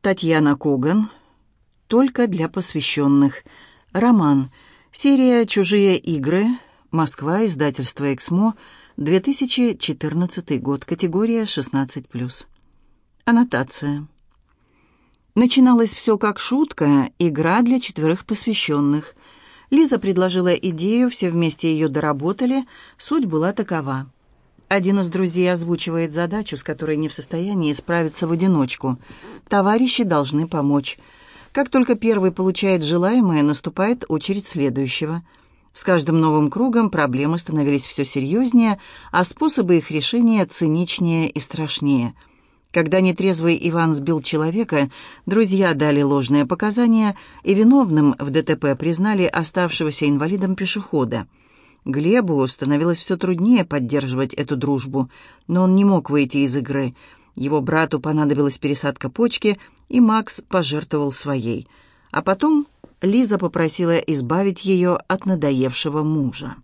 Татьяна Коган. Только для посвященных. Роман. Серия «Чужие игры». Москва. Издательство «Эксмо». 2014 год. Категория 16+. Аннотация. Начиналось все как шутка, игра для четверых посвященных. Лиза предложила идею, все вместе ее доработали. Суть была такова. Один из друзей озвучивает задачу, с которой не в состоянии справиться в одиночку. Товарищи должны помочь. Как только первый получает желаемое, наступает очередь следующего. С каждым новым кругом проблемы становились все серьезнее, а способы их решения циничнее и страшнее. Когда нетрезвый Иван сбил человека, друзья дали ложные показания и виновным в ДТП признали оставшегося инвалидом пешехода. Глебу становилось все труднее поддерживать эту дружбу, но он не мог выйти из игры. Его брату понадобилась пересадка почки, и Макс пожертвовал своей. А потом Лиза попросила избавить ее от надоевшего мужа.